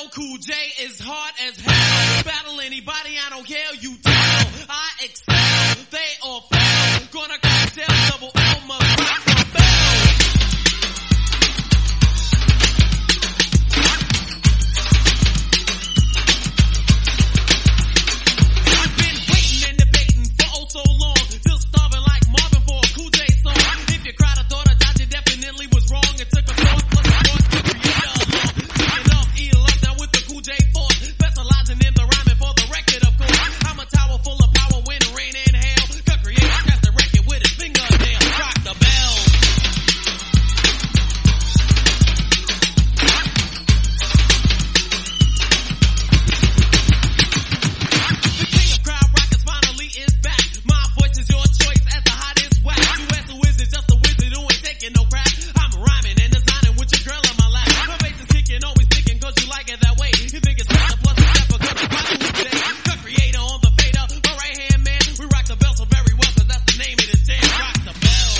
LL Cool J is hard as hell. Battle anybody, I don't care, you tell. I excel, they all fail. The creator on the fader, my right hand man. We rock the bell so very well cause that's the name of this jam. Rock the bell.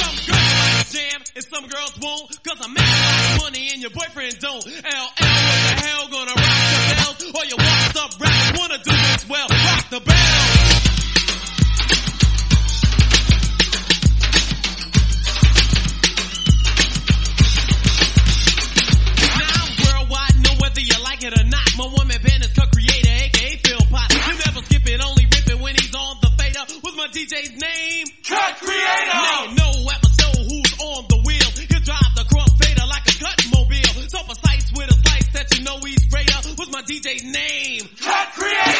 Some girls like jam and some girls won't. Cause I'm a lot money and your boyfriend don't. The hell gonna rock the washed up rappers wanna do this well. Rock the. name? Cut Creator! Now no episode who's on the wheel. You drive the cross fader like a gut mobile. So precise with a slice that you know he's greater. What's my DJ name? Cut Creator!